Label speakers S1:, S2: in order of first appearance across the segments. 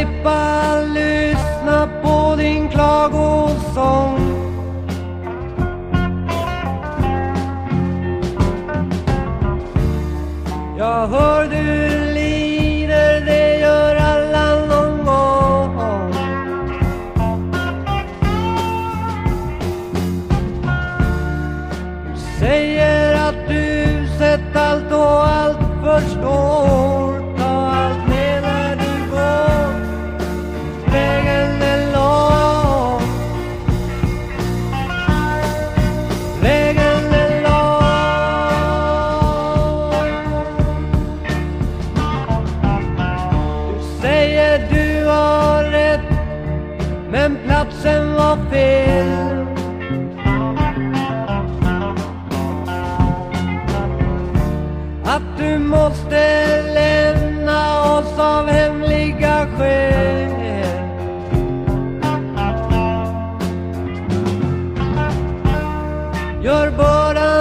S1: slippa lyssna på din klagosång. Jag hör du lider, det gör alla någon gång. Du säger att du sett allt och allt papel. Att du måste lämna oss av hemliga skäl. Gör bara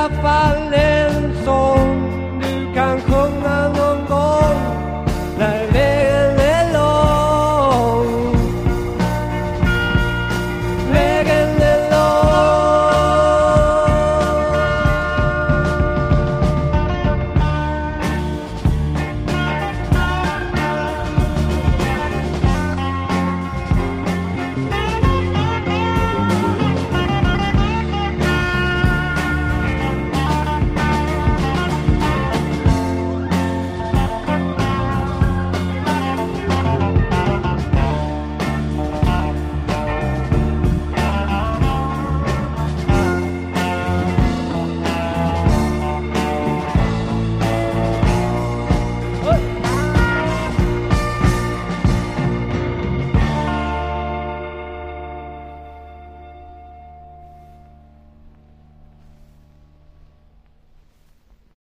S1: a falar.